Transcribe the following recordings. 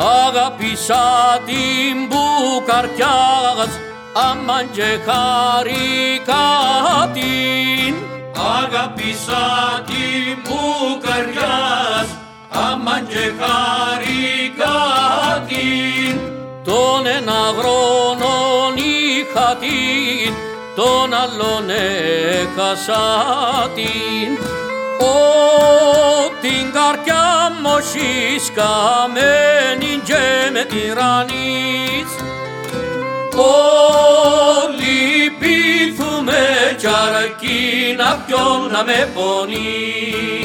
Αγάπησα την Μπουκαρκιάς αμάν και χαρικά την. Αγάπησα την Μπουκαρκιάς αμάν και χαρικά την. Τον ένα χρόνο είχα την τον άλλον έχασα την. Ο την καρκιά μου σκαμένη και με τυραννείς Όλοι πείθουμε κι αρκεί να ποιον να με πονείς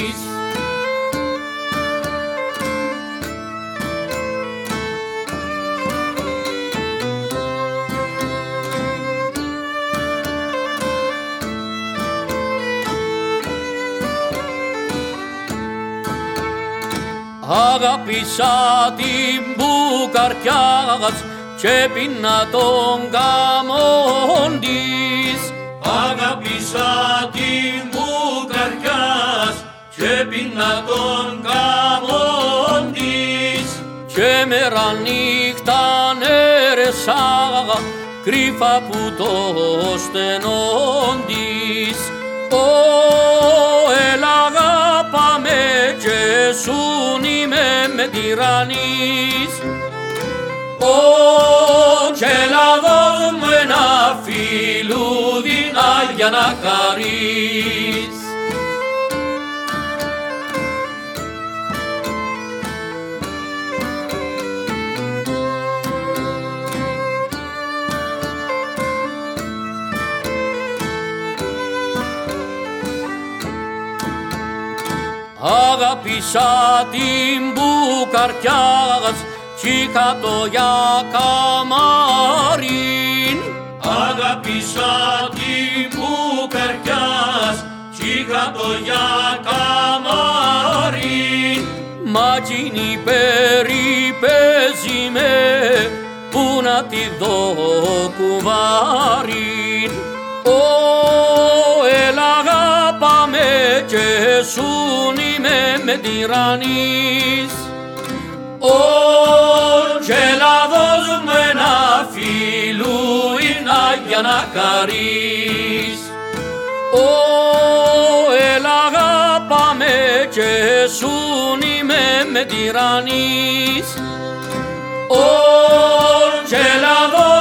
Αγάπησα την Μπουκαρκιάς και πίνα τον καμόν της. Αγάπησα την Μπουκαρκιάς και πίνα τον καμόν της. Και μέρα νύχτα νέρεσα κρύφα που το στενόν της. Ω, έλα αγάπαμε και σουν είμαι με τυραννείς. Ω, και έλα δώσ' μου ένα φιλούδι για να χαρείς. Αγάπησα την Μπουκαρκιάς κι κάτω για καμάριν. Αγάπησα την Μπουκαρκιάς κι κάτω για καμάριν. Μα εκείνη περιπέζει με που να τη δω κουβάριν. Ω, έλα αγάπαμε και σουν είμαι με τυραννείς. Ω, και έλα δώσ' μου ένα φιλούινα για να χαρείς. Ω, έλα αγάπαμε και σουν είμαι με τυραννείς. Ω, και έλα δώσ'